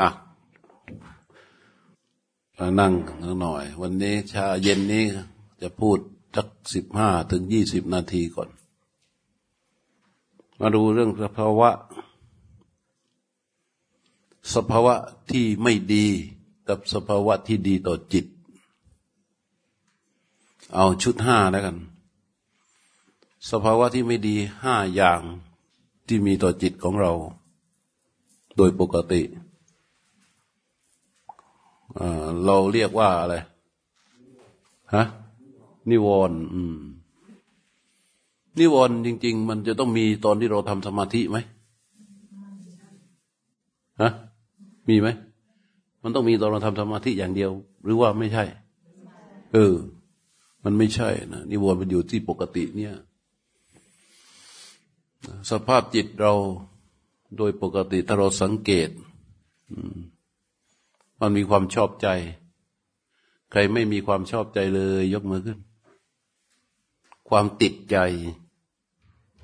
อะนั่งหน่อย วันนี้ชาเย็นนี้จะพูดสักสิบห้าถึงยี่สิบนาทีก่อน มาดูเรื่องสภาวะ สภาวะที่ไม่ดีกับสภาวะที่ดีต่อจิต เอาชุดห้าแล้วกัน สภาวะที่ไม่ดีห้าอย่างที่มีต่อจิตของเรา โดยปกติ เราเรียกว่าอะไร ฮะ นิวรณ์นิวรณ์จริง ๆ มันจะต้องมีตอนที่เราทำสมาธิไหมฮะ มีไหม มันต้องมีตอนเราทำสมาธิอย่างเดียว หรือว่าไม่ใช่ เออ มันไม่ใช่นะนิวรณ์มันอยู่ที่ปกติเนี่ยสภาพจิตเราโดยปกติถ้าเราสังเกตอื มันมีความชอบใจ ใครไม่มีความชอบใจเลย ยกมือขึ้น ความติดใจ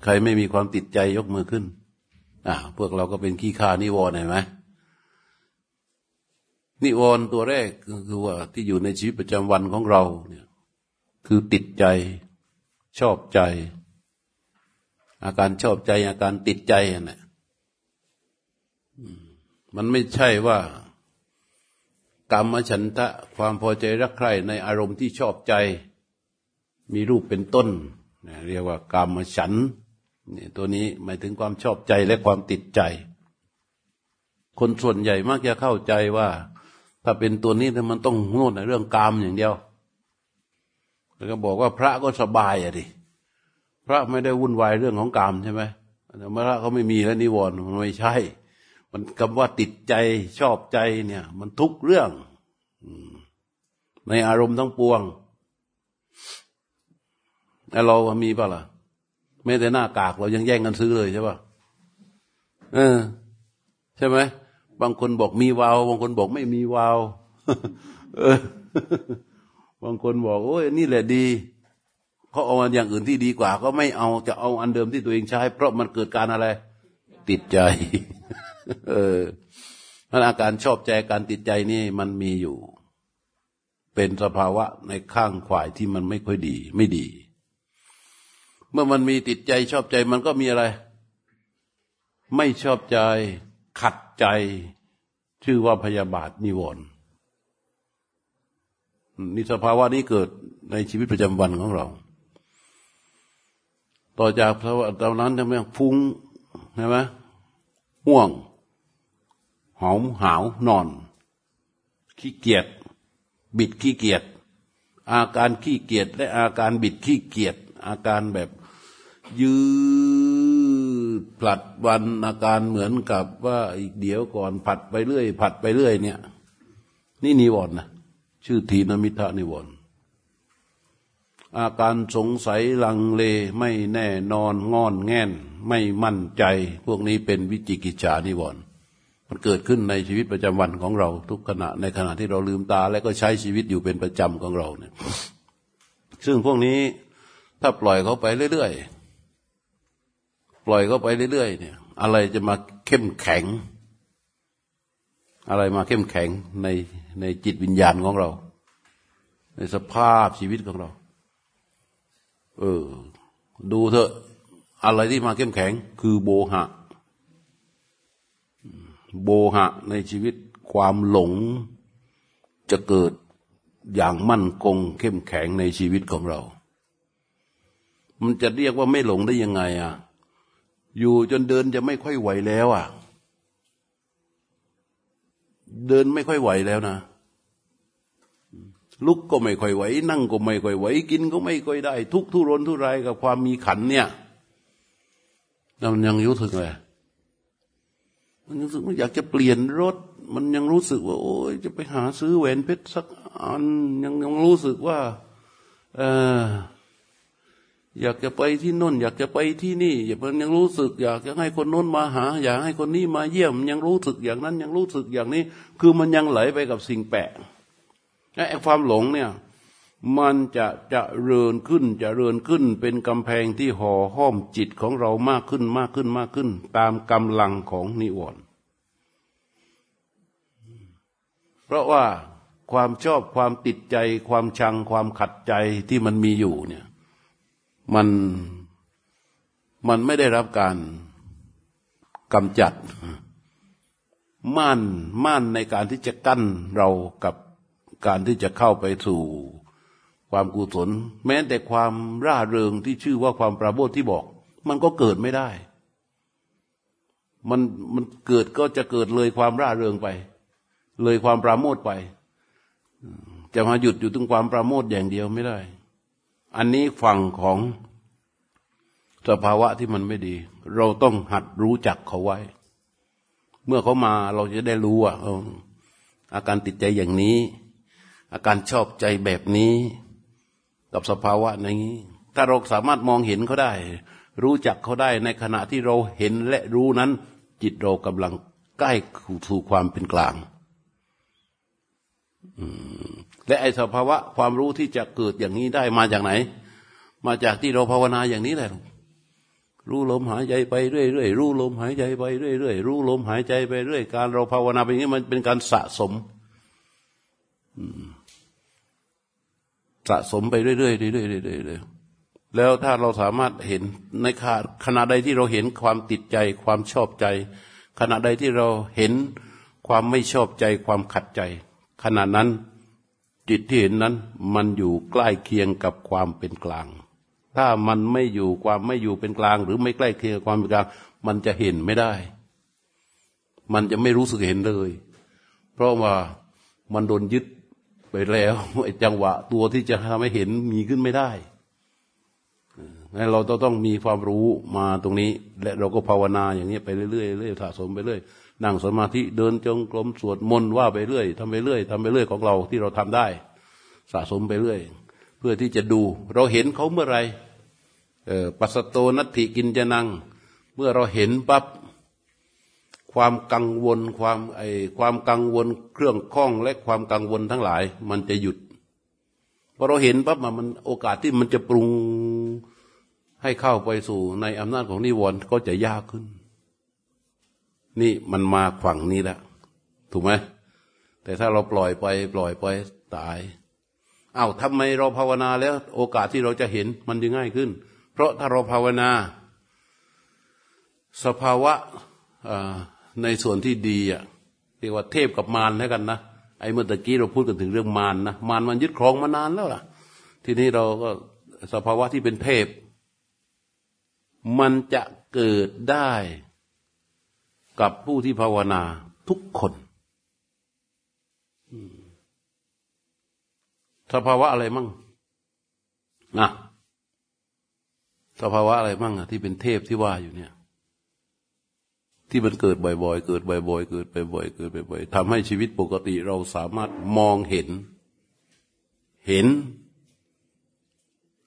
ใครไม่มีความติดใจยกมือขึ้น อ่าพวกเราก็เป็นขี้ข้านิวรณ์เห็นไหมนิวรณ์ตัวแรกคือว่าที่อยู่ในชีวิตประจำวันของเราเนี่ย คือติดใจ ชอบใจ อาการชอบใจอาการติดใจนี่ะมันไม่ใช่ว่า กรรมฉันทะความพอใจรักใคร่ในอารมณ์ที่ชอบใจ มีรูปเป็นต้น เรียกว่ากรรมฉันนี่ตัวนี้หมายถึงความชอบใจและความติดใจ คนส่วนใหญ่มักจะเข้าใจว่า ถ้าเป็นตัวนี้มันต้องโน่นเรื่องกรรมอย่างเดียว แล้วก็บอกว่าพระก็สบายอะดิพระไม่ได้วุ่นวายเรื่องของกรรมใช่ไหมพระเขาไม่มีแล้วนิวรณ์มันไม่ใช่ มันคำว่าติดใจชอบใจเนี่ย มันทุกเรื่องในอารมณ์ทั้งปวงแล้เรามีป่ะล่ะไม่แต่หน้ากากเรายังแย่งกันซื้อเลยใช่ป่ะเออ ใช่ไหมบางคนบอกมีวาว บางคนบอกไม่มีวาวบางคนบอกโอ้ยนี่แหละดีเขาเอาอันอย่างอื่นที่ดีกว่า ก็ไม่เอาจะเอาอันเดิมที่ตัวเองใช้ เพราะมันเกิดการอะไร ติดใจ เออมันอาการชอบใจการติดใจนี่มันมีอยู่ เป็นสภาวะในข้างขวายที่มันไม่ค่อยดี ไม่ดี เมื่อมันมีติดใจชอบใจมันก็มีอะไร ไม่ชอบใจขัดใจ ชื่อว่าพยาบาทนิวรณ์นี่สภาวะนี้เกิดในชีวิตประจำวันของเรา ต่อจากภาวะตอนนั้นทำไมฟุ้งใช่ไหมห่วง หอมหาวนอน ขี้เกียจบิดขี้เกียจอาการขี้เกียจและอาการบิดขี้เกียจอาการแบบยืดผลัดวันอาการเหมือนกับว่าอีกเดี๋ยวก่อนผัดไปเรื่อย ผัดไปเรื่อย เนี่ย นี่นิวรณ์นะชื่อทีนมิทะนิวรณ์อาการสงสัยลังเลไม่แน่นอนงอนแง่น ไม่มั่นใจ พวกนี้เป็นวิจิกิจฉานิวรณ์ มันเกิดขึ้นในชีวิตประจำวันของเราทุกขณะในขณะที่เราลืมตา และก็ใช้ชีวิตอยู่เป็นประจำของเราเนี่ย ซึ่งพวกนี้ถ้าปล่อยเขาไปเรื่อยๆ ปล่อยเขาไปเรื่อยๆ เนี่ย อะไรจะมาเข้มแข็ง อะไรมาเข้มแข็งในในจิตวิญญาณของเรา ในสภาพชีวิตของเรา เออ ดูเถอะ อะไรที่มาเข้มแข็ง คือโบหะ โบหะในชีวิตความหลงจะเกิดอย่างมั่นคงเข้มแข็งในชีวิตของเรา มันจะเรียกว่าไม่หลงได้ยังไงอะ อยู่จนเดินจะไม่ค่อยไหวแล้วอะ เดินไม่ค่อยไหวแล้วนะ ลุกก็ไม่ค่อยไหว นั่งก็ไม่ค่อยไหว กินก็ไม่ค่อยได้ ทุกทุรนทุรายกับความมีขันเนี่ยเรายังยุถึงเลย มันรู้สึกว่าอยากจะเปลี่ยนรถ มันยังรู้สึกว่า โอ้ยจะไปหาซื้อแหวนเพชรสักอันยังยังรู้สึกว่า เอออยากจะไปที่น่น อยากจะไปที่นี่ อย่ามันยังรู้สึก อยากจะให้คนโน้นมาหา อยากให้คนนี้มาเยี่ยม ยังรู้สึกอย่างนั้นยังรู้สึกอย่างนี้ คือมันยังไหลไปกับสิ่งแปลกไอ้ความหลงเนี่ย มันจะจะเริญขึ้นจะเริญขึ้นเป็นกำแพงที่ห่อห้อมจิตของเรามากขึ้นมากขึ้นมากขึ้น ตามกำลังของนิวรณ์เพราะว่าความชอบความติดใจ ความชังความขัดใจที่มันมีอยู่เนี่ยมันมันไม่ได้รับการกำจัด ม่านม่านในการที่จะกั้นเรากับการที่จะเข้าไปสู่ ความกุศล แม้แต่ความร่าเริงที่ชื่อว่าความปราโมทที่บอก มันก็เกิดไม่ได้ มันมันเกิดก็จะเกิดเลยความร่าเริงไป เลยความปราโมทไป จะมาหยุดอยู่ตรงความปราโมทอย่างเดียวไม่ได้ อันนี้ฝั่งของสภาวะที่มันไม่ดี เราต้องหัดรู้จักเขาไว้ เมื่อเขามาเราจะได้รู้ว่าอาการติดใจอย่างนี้ อาการชอบใจแบบนี้ กับสภาวะอย่างนี้ ถ้าเราสามารถมองเห็นเขาได้ รู้จักเขาได้ในขณะที่เราเห็นและรู้นั้น จิตเรากำลังใกล้สู่ความเป็นกลางและไอสภาวะความรู้ที่จะเกิดอย่างนี้ได้มาจากไหน มาจากที่เราภาวนาอย่างนี้แหละรู้ลมหายใจไปเรื่อยๆรู้ลมหายใจไปเรื่อยๆรู้ลมหายใจไปเรื่อยการเราภาวนาไปนี้มันเป็นการสะสม สะสมไปเรื่อยๆเรื่อยๆเรื่อยๆแล้วถ้าเราสามารถเห็นในขณะใดที่เราเห็นความติดใจความชอบใจ ขณะใดที่เราเห็นความไม่ชอบใจความขัดใจ ขณะนั้นจิตที่เห็นนั้นมันอยู่ใกล้เคียงกับความเป็นกลาง ถ้ามันไม่อยู่ความไม่อยู่เป็นกลาง หรือไม่ใกล้เคียงความเป็นกลาง มันจะเห็นไม่ได้ มันจะไม่รู้สึกเห็นเลย เพราะว่ามันโดนยึด ไปแล้วไอ้จังหวะตัวที่จะทำให้เห็นมีขึ้นไม่ได้งั้นเราต้องมีความรู้มาตรงนี้ และเราก็ภาวนาอย่างนี้ไปเรื่อยๆเรื่อยสะสมไปเรื่อยนั่งสมาธิเดินจงกรมสวดมนต์ว่าไปเรื่อยทำไปเรื่อยทำไปเรื่อยของเราที่เราทำได้ สะสมไปเรื่อย เพื่อที่จะดู เราเห็นเขาเมื่อไรปัสโตนัตถิกินจะนัง เมื่อเราเห็นปั๊บ ความกังวลความไอความกังวลเครื่องข้องและความกังวลทั้งหลาย มันจะหยุดพอเราเห็นปั๊บมันโอกาสที่มันจะปรุงให้เข้าไปสู่ในอำนาจของนิวรณ์ก็จะยากขึ้น นี่มันมาฝั่งนี้แล้วถูกไหมแต่ถ้าเราปล่อยไป ปล่อยไปตายอา้าวทำไมเราภาวนาแล้ว โอกาสที่เราจะเห็นมันจะง่ายขึ้น เพราะถ้าเราภาวนา สภาวะ ในส่วนที่ดีอะเรียกว่าเทพกับมารแล้วกันนะไอ้เมื่อตะกี้เราพูดกันถึงเรื่องมารนะมารมันยึดครองมานานแล้วล่ะ ทีนี้เราก็สภาวะที่เป็นเทพ มันจะเกิดได้กับผู้ที่ภาวนาทุกคนสภาวะอะไรมั่งนะสภาวะอะไรบ้างอะที่เป็นเทพที่ว่าอยู่เนี่ย ที่มันเกิดบ่อยๆ เกิดบ่อยๆ เกิดบ่อยๆ เกิดบ่อยๆทำให้ชีวิตปกติเราสามารถมองเห็น เห็น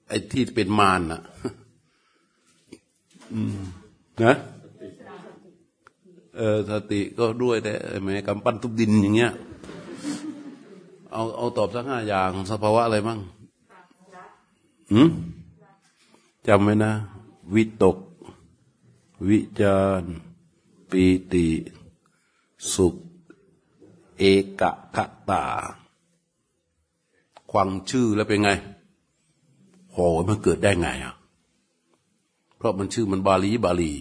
ไอ้ที่เป็นมารน่ะนะเออสติก็ด้วยแต่แม้กำปั้นทุบดินอย่างเงี้ย เอาเอาตอบสักห้าอย่างสภาวะอะไรบ้างอืมจำไว้นะ วิตก วิจาร ปีติ สุข เอกคตาควังชื่อแล้วเป็นไงโหมันเกิดได้ไงอะ เพราะมันชื่อมันบาลีบาลี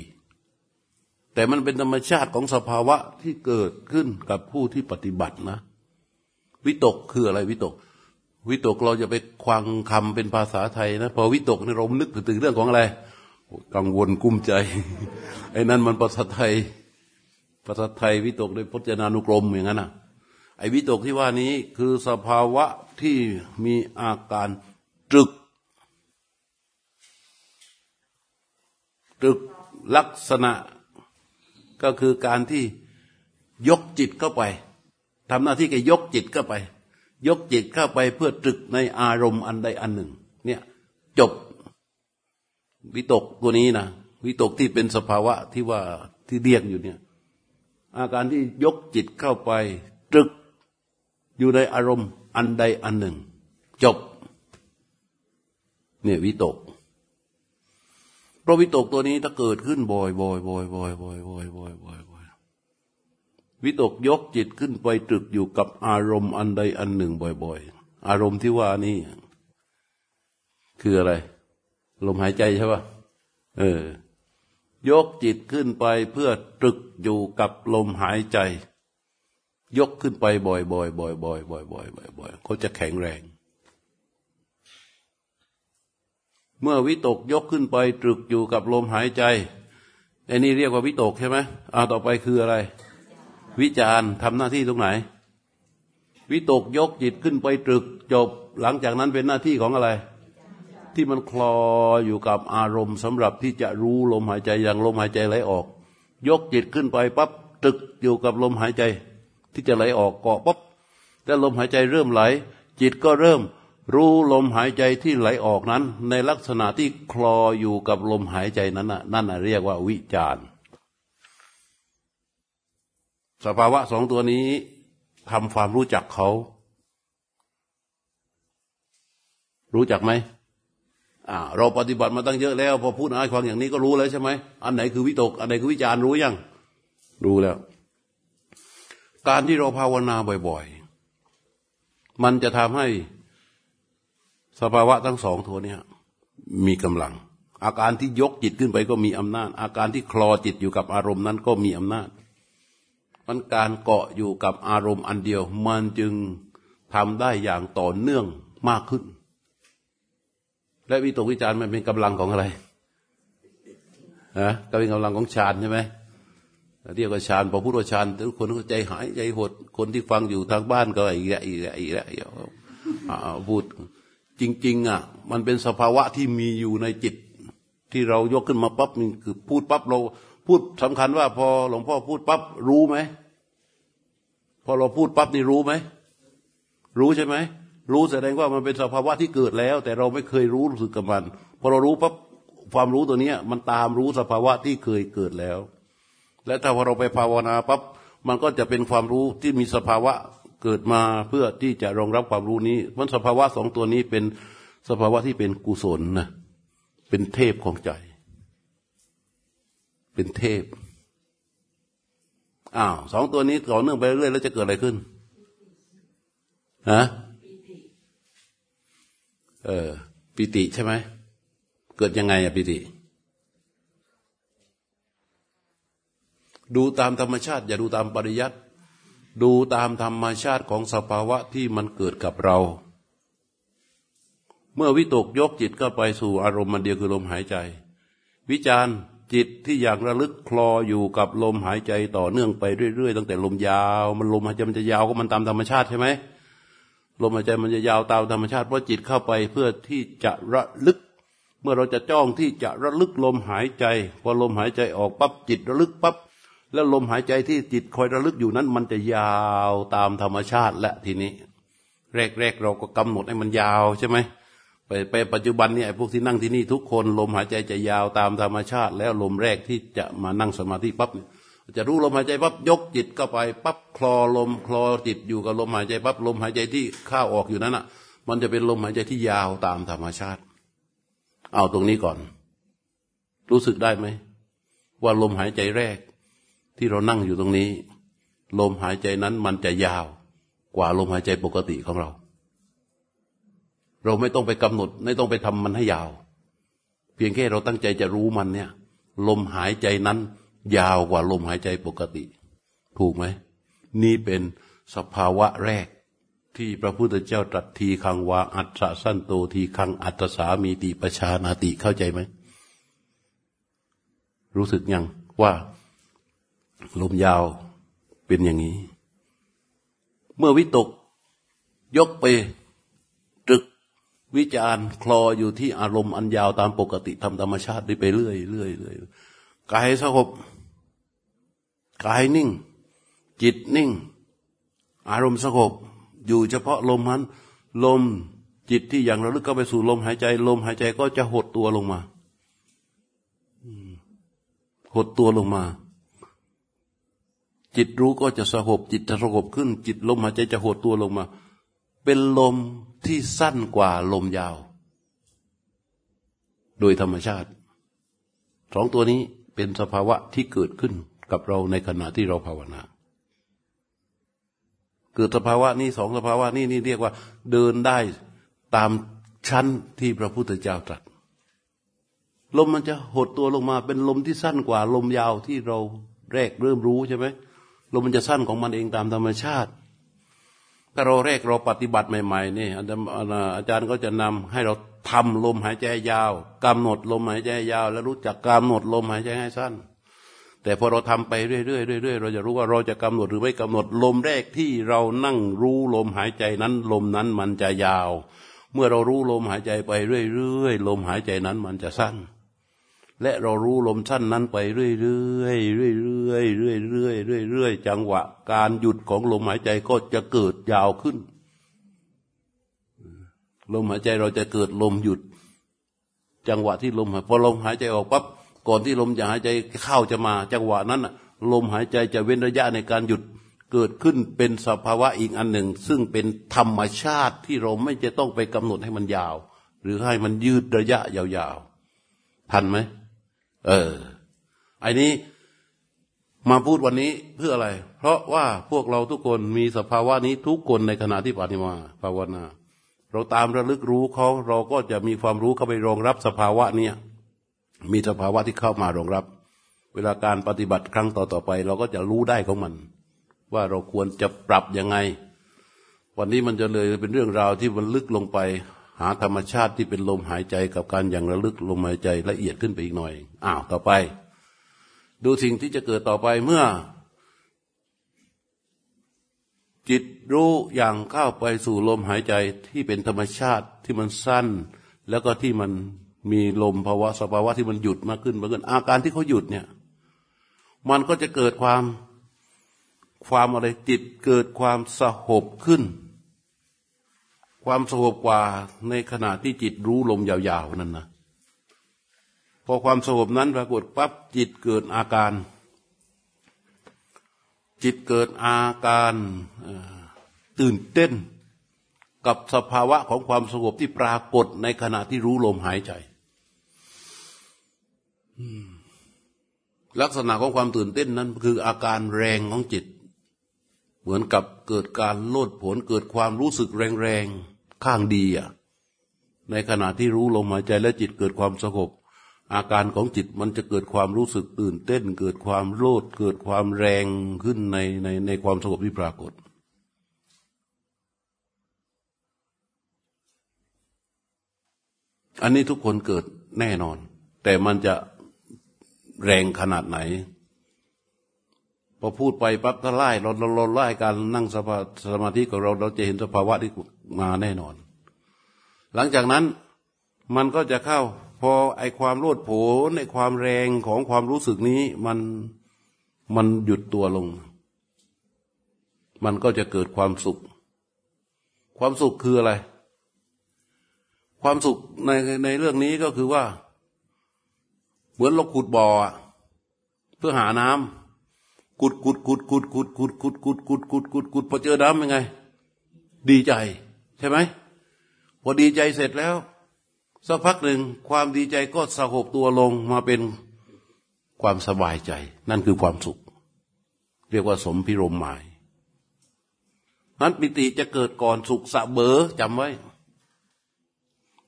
แต่มันเป็นธรรมชาติของสภาวะที่เกิดขึ้นกับผู้ที่ปฏิบัตินะ วิตกคืออะไรวิตก วิตกเราจะไปควังคำเป็นภาษาไทยนะพอวิตกในเรานึกถึงเรื่องของอะไร กังวลกุ้มใจ ไอ้นั่นมันภาษาไทย ภาษาไทยวิตกโดยพจนานุกรมอย่างนั้นนะไอ้วิตกที่ว่านี้คือสภาวะที่มีอาการตรึกตรึกลักษณะก็คือการที่ยกจิตเข้าไปทำหน้าที่แกยกจิตเข้าไป ยกจิตเข้าไปเพื่อตรึกในอารมณ์อันใดอันหนึ่ง เนี่ยจบวิตกตัวนี้นะวิตกที่เป็นสภาวะที่ว่าที่เรียกอยู่เนี่ย อาการที่ยกจิตเข้าไป ตรึกอยู่ในอารมณ์อันใดอันหนึ่ง จบ เนี่ยวิตกเพราะวิตกตัวนี้ถ้าเกิดขึ้นบ่อยบ่อยบ่อยบ่อยบ่อยบ่อยบ่อยบ่อยบ่อยวิตกยกจิตขึ้นไปตรึกอยู่กับอารมณ์อันใดอันหนึ่ง บ่อยๆ อารมณ์ที่ว่านี่คืออะไร ลมหายใจใช่ปะเออ ยกจิตขึ้นไปเพื่อตรึกอยู่กับลมหายใจ ยกขึ้นไปบ่อยๆบ่อยๆบ่อยๆบ่อยๆบ่อยๆเขาจะแข็งแรง เมื่อวิตกยกขึ้นไปตรึกอยู่กับลมหายใจไอ้นี่เรียกว่าวิตกใช่ไหมเอาต่อไปคืออะไร วิจารทำหน้าที่ตรงไหน วิตกยกจิตขึ้นไปตรึกจบ หลังจากนั้นเป็นหน้าที่ของอะไร ที่มันคลออยู่กับอารมณ์สำหรับที่จะรู้ลมหายใจอย่างลมหายใจไหลออก ยกจิตขึ้นไปปั๊บตึกอยู่กับลมหายใจ ที่จะไหลออกเกาะปั๊บแต่ลมหายใจเริ่มไหล จิตก็เริ่มรู้ลมหายใจที่ไหลออกนั้น ในลักษณะที่คลออยู่กับลมหายใจนั้นน่ะนั่นเรียกว่าวิจารสภาวะสองตัวนี้ทำความรู้จักเขา รู้จักไหม เราปฏิบัติมาตั้งเยอะแล้ว พอพูดอะไรฟังอย่างนี้ก็รู้แล้วใช่ไหมอันไหนคือวิตก อันไหนคือวิจารรู้ยังรู้แล้ว การที่เราภาวนาบ่อย ๆ มันจะทำให้สภาวะทั้งสองตัวนี้มีกำลัง อาการที่ยกจิตขึ้นไปก็มีอำนาจ อาการที่คลอจิตอยู่กับอารมณ์นั้นก็มีอำนาจมันการเกาะอยู่กับอารมณ์อันเดียว มันจึงทำได้อย่างต่อเนื่องมากขึ้น และวิตกวิจารมันเป็นกำลังของอะไรฮะก็เป็นกำลังของฌานใช่ไหมเรียกว่าฌานพอพูดว่าฌานทุกคนก็ใจหายใจหดคนที่ฟังอยู่ทางบ้านก็อีกแล้วอีกแล้วอีกแล้วพูดจริง ๆ อะ มันเป็นสภาวะที่มีอยู่ในจิต ที่เรายกขึ้นมาปั๊บนี่คือพูดปั๊บเราพูดสำคัญว่า พอหลวงพ่อพูดปั๊บรู้ไหมพอเราพูดปั๊บนี่รู้ไหมรู้ใช่ไหม รู้แสดงว่ามันเป็นสภาวะที่เกิดแล้ว แต่เราไม่เคยรู้รู้สึกกับมันพอเรารู้ปั๊บความรู้ตัวนี้มันตามรู้สภาวะที่เคยเกิดแล้ว และถ้าพอเราไปภาวนาปั๊บมันก็จะเป็นความรู้ที่มีสภาวะเกิดมาเพื่อที่จะรองรับความรู้นี้มันสภาวะสองตัวนี้เป็นสภาวะที่เป็นกุศลนะเป็นเทพของใจ เป็นเทพอ้าวสองตัวนี้ต่อเนื่องไปเรื่อยแล้วจะเกิดอะไรขึ้นฮะ เออ ปิติใช่ไหม เกิดยังไงอะปิติ ดูตามธรรมชาติ อย่าดูตามปริยัติ ดูตามธรรมชาติของสภาวะที่มันเกิดกับเรา เมื่อวิตกยกจิตก็ไปสู่อารมณ์มันเดียวคือลมหายใจ วิจารจิตที่อยากระลึกคลออยู่กับลมหายใจต่อเนื่องไปเรื่อยๆตั้งแต่ลมยาว มันลมหายใจมันจะยาวก็มันตามธรรมชาติใช่ไหม ลมหายใจมันจะยาวตามธรรมชาติเพราะจิตเข้าไปเพื่อที่จะระลึก เมื่อเราจะจ้องที่จะระลึกลมหายใจ พอลมหายใจออกปั๊บจิตระลึกปั๊บแล้วลมหายใจที่จิตคอยระลึกอยู่นั้น มันจะยาวตามธรรมชาติและทีนี้ แรกๆเราก็กำหนดให้มันยาวใช่ไหมไปไปปัจจุบันเนี่ยพวกที่นั่งที่นี่ทุกคน ลมหายใจจะยาวตามธรรมชาติ แล้วลมแรกที่จะมานั่งสมาธิปั๊บ จะรู้ลมหายใจปั๊บยกจิตก็ไปปั๊บคลอลมคลอจิตอยู่กับลมหายใจปั๊บลมหายใจที่เข้าออกอยู่นั้นอะ มันจะเป็นลมหายใจที่ยาวตามธรรมชาติ เอาตรงนี้ก่อน รู้สึกได้ไหมว่าลมหายใจแรก ที่เรานั่งอยู่ตรงนี้ ลมหายใจนั้นมันจะยาวกว่าลมหายใจปกติของเรา เราไม่ต้องไปกำหนด ไม่ต้องไปทำมันให้ยาว เพียงแค่เราตั้งใจจะรู้มันเนี่ย ลมหายใจนั้น ยาวกว่าลมหายใจปกติ ถูกไหม นี่เป็นสภาวะแรกที่พระพุทธเจ้าตรัสทีคังวาอัตสะสั้นโตทีคังอัตสามีติปชานาติเข้าใจไหม รู้สึกยังว่าลมยาวเป็นอย่างนี้ เมื่อวิตกยกไปตรึกวิจารคลออยู่ที่อารมณ์อันยาวตามปกติทำธรรมชาติได้ไปเรื่อยเรื่อยเรื่อย กายสงบกายนิ่ง จิตนิ่ง อารมณ์สงบอยู่เฉพาะลมนั้นลมจิตที่อย่างระลึกเข้าไปสู่ลมหายใจ ลมหายใจก็จะหดตัวลงมาหดตัวลงมา จิตรู้ก็จะสงบจิตจะสงบขึ้น จิตลมหายใจจะหดตัวลงมา เป็นลมที่สั้นกว่าลมยาว โดยธรรมชาติสองตัวนี้ เป็นสภาวะที่เกิดขึ้นกับเราในขณะที่เราภาวนาเกิดสภาวะนี้สองสภาวะนี้นี่เรียกว่า เดินได้ตามชั้นที่พระพุทธเจ้าตรัสลมมันจะหดตัวลงมาเป็นลมที่สั้นกว่าลมยาวที่เราแรกเริ่มรู้ใช่ไหมลมมันจะสั้นของมันเองตามธรรมชาติ ถ้าเราแรกเราปฏิบัติใหม่ๆนี่อาจารย์ก็จะนำให้เราทำลมหายใจยาวกำหนดลมหายใจยาว แล้วรู้จักกำหนดลมหายใจให้สั้น แต่พอเราทำไปเรื่อยๆเรื่อยๆเราจะรู้ว่าเราจะกำหนดหรือไม่กำหนดลมแรกที่เรานั่งรู้ลมหายใจนั้น ลมนั้นมันจะยาว เมื่อเรารู้ลมหายใจไปเรื่อยๆลมหายใจนั้นมันจะสั้น และเรารู้ลมสั้นนั้นไปเรื่อยๆเรื่อยๆเรื่อยๆเรื่อยๆเรื่อยๆจังหวะ การหยุดของลมหายใจก็จะเกิดยาวขึ้น ลมหายใจเราจะเกิดลมหยุด จังหวะที่ลมหายพอลมหายใจออกปั๊บก่อนที่ลมจะหายใจเข้าจะมา จังหวะนั้นลมหายใจจะเว้นระยะในการหยุดเกิดขึ้นเป็นสภาวะอีกอันหนึ่ง ซึ่งเป็นธรรมชาติที่เราไม่จะต้องไปกำหนดให้มันยาว หรือให้มันยืดระยะยาวๆทันไหม เออไอ้นี้มาพูดวันนี้เพื่ออะไร เพราะว่าพวกเราทุกคนมีสภาวะนี้ทุกคนในขณะที่ปฏิมาภาวนา เราตามระลึกรู้เขาเราก็จะมีความรู้เข้าไปรองรับสภาวะเนี้ยมีสภาวะที่เข้ามารองรับ เวลาการปฏิบัติครั้งต่อๆไป เราก็จะรู้ได้ของมัน ว่าเราควรจะปรับยังไง วันนี้มันจะเลยเป็นเรื่องราวที่มันลึกลงไป หาธรรมชาติที่เป็นลมหายใจกับการอย่างระลึกลมหายใจละเอียดขึ้นไปอีกหน่อย อ้าวต่อไป ดูสิ่งที่จะเกิดต่อไปเมื่อ จิตรู้อย่างเข้าไปสู่ลมหายใจที่เป็นธรรมชาติที่มันสั้น แล้วก็ที่มันมีลมภาวะสภาวะที่มันหยุดมากขึ้นมากขึ้นอาการที่เขาหยุดเนี่ย มันก็จะเกิดความความอะไรจิตเกิดความสหบขึ้น ความสหบกว่าในขณะที่จิตรู้ลมยาวๆนั่นนะพอความสงบนั้นปรากฏปั๊บจิตเกิดอาการ จิตเกิดอาการตื่นเต้น กับสภาวะของความสงบที่ปรากฏในขณะที่รู้ลมหายใจลักษณะของความตื่นเต้นนั้น คืออาการแรงของจิต เหมือนกับเกิดการโลดผลเกิดความรู้สึกแรงๆ ข้างดีอะในขณะที่รู้ลมหายใจและจิตเกิดความสงบอาการของจิตมันจะเกิดความรู้สึกตื่นเต้น เกิดความโลดเกิดความแรงขึ้นในในในความสงบที่ปรากฏ อันนี้ทุกคนเกิดแน่นอน แต่มันจะแรงขนาดไหน พอพูดไปปั๊บถ้าไล่เราเราเราไล่การนั่งสมาสมาธิของเราเราจะเห็นสภาวะที่มาแน่นอน หลังจากนั้นมันก็จะเข้า พอไอความโลดโผนไอความแรงของความรู้สึกนี้มันมันหยุดตัวลง มันก็จะเกิดความสุข ความสุขคืออะไร ความสุขในในเรื่องนี้ก็คือว่า เหมือนเราขุดบ่อเพื่อหาน้ำ ขุดขุดขุดขุดขุดขุดขุดขุดขุดขุดขุดขุดพอเจอน้ำยังไง ดีใจ ใช่ไหมพอดีใจเสร็จแล้วสักพักหนึ่งความดีใจก็สงบตัวลงมาเป็นความสบายใจ นั่นคือความสุข เรียกว่าสมพิรมหมายนั้นปิติจะเกิดก่อนสุขสะเบอจำไว้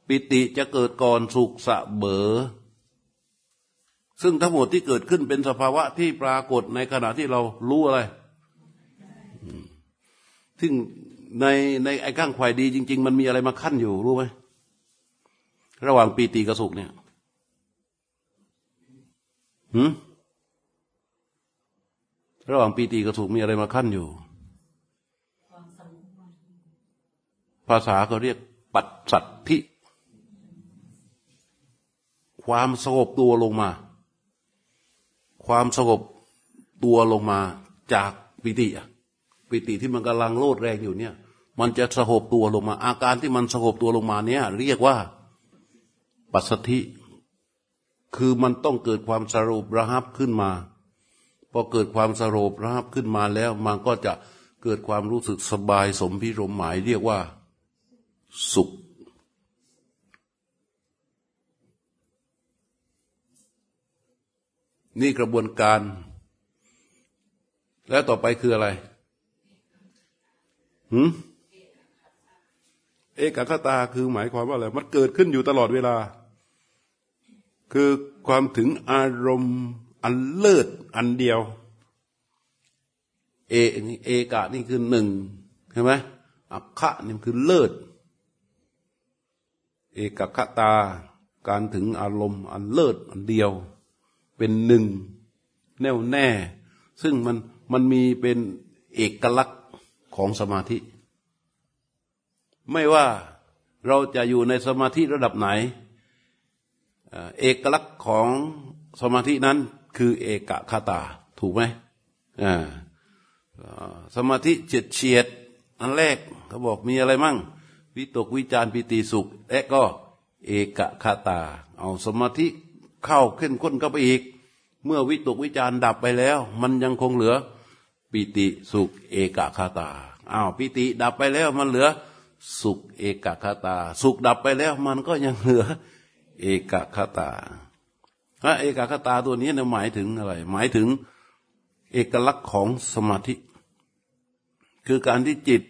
ปิติจะเกิดก่อนสุขสะเบอ ซึ่งทั้งหมดที่เกิดขึ้นเป็นสภาวะที่ปรากฏในขณะที่เรารู้อะไร ซึ่งในในไอ้ข้างควายดีจริง ๆ มันมีอะไรมาขั้นอยู่รู้ไหมระหว่างปีติกับสุขเนี่ยหืมระหว่างปีติกับสุขมีอะไรมาขั้นอยู่ ภาษาเขาเรียกปัจสัตทิความสงบตัวลงมา ความสงบตัวลงมาจากปิติอะปิติที่มันกำลังโลดแรงอยู่เนี่ย มันจะสงบตัวลงมา อาการที่มันสงบตัวลงมาเนี่ย เรียกว่าปัสสธิ คือมันต้องเกิดความสรุประหับขึ้นมาพอเกิดความสรุประหับขึ้นมาแล้ว มันก็จะเกิดความรู้สึกสบายสมพิรมหมาย เรียกว่าสุข นี่กระบวนการ แล้วต่อไปคืออะไรหืมเอกคตาคือหมายความว่าอะไร มันเกิดขึ้นอยู่ตลอดเวลา คือความถึงอารมณ์อันเลิศอันเดียว เอเอกะนี่คือหนึ่งใช่ไหมอัคคะนี่คือเลิศ เอกคตา การถึงอารมณ์อันเลิศอันเดียว เป็นหนึ่งแน่วแน่ ซึ่งมันมันมีเป็นเอกลักษณ์ของสมาธิ ไม่ว่าเราจะอยู่ในสมาธิระดับไหน เอกลักษณ์ของสมาธินั้นคือเอกคาตาถูกไหมสมาธิเฉียดเฉียดอันแรกเขาบอกมีอะไรมั่ง วิตกวิจารปิติสุขและก็เอกคาตา เอาสมาธิ เข้าเข้นข้นเข้าไปอีก เมื่อวิตกวิจารดับไปแล้ว มันยังคงเหลือปิติสุขเอกคาตาอ้าวปิติดับไปแล้วมันเหลือสุขเอกคาตา สุขดับไปแล้วมันก็ยังเหลือเอกคาตาพระเอกคตาตัวนี้เนี่ยหมายถึงอะไร หมายถึงเอกลักษณ์ของสมาธิ คือการที่จิต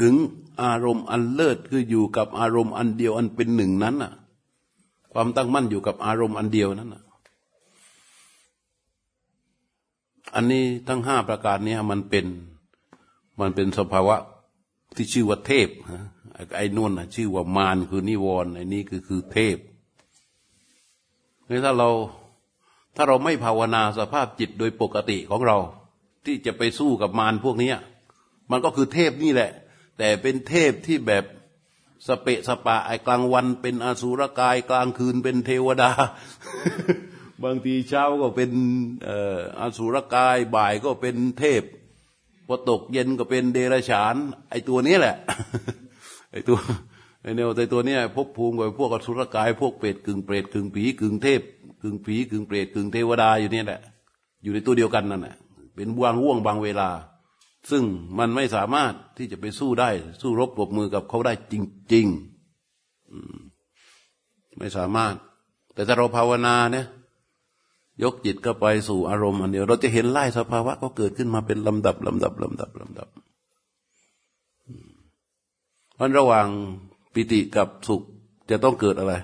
ถึงอารมณ์อันเลิศคืออยู่กับอารมณ์อันเดียวอันเป็นหนึ่งนั้นน่ะ ความตั้งมั่นอยู่กับอารมณ์อันเดียวนั้นนะอันนี้ทั้งห้าประการนี้มันเป็นมันเป็นสภาวะที่ชื่อว่าเทพไอ้นู่นนะชื่อว่ามารคือนิวรณ์ไอ้นี่คือคือเทพถ้าเราถ้าเราไม่ภาวนาสภาพจิตโดยปกติของเรา ที่จะไปสู้กับมารพวกนี้มันก็คือเทพนี่แหละ แต่เป็นเทพที่แบบ สเปะสปะไอ้กลางวันเป็นอสุรกายกลางคืนเป็นเทวดา บางทีเช้าก็เป็นอสุรกายบ่ายก็เป็นเทพพอตกเย็นก็เป็นเดรัจฉาน ไอ้ตัวนี้แหละ ไอ้ตัวไอ้เนี่ยไอ้ตัวเนี้ยพบภูมิกับพวกอสุรกาย พวกเปรตกึ่งเปรตกึ่งผีกึ่งเทพกึ่งผีกึ่งเปรตกึ่งเทวดาอยู่นี่แหละ อยู่ในตัวเดียวกันนั่นแหละเป็นบางห่วงบางเวลา ซึ่งมันไม่สามารถที่จะไปสู้ได้ สู้รบปรบมือกับเขาได้จริงๆไม่สามารถ แต่ถ้าเราภาวนาเนี่ย ยกจิตก็ไปสู่อารมณ์อันเดียว เราจะเห็นไล่สภาวะก็เกิดขึ้นมาเป็นลำดับลำดับลำดับลำดับเพราะระหว่างปิติกับสุขจะต้องเกิดอะไร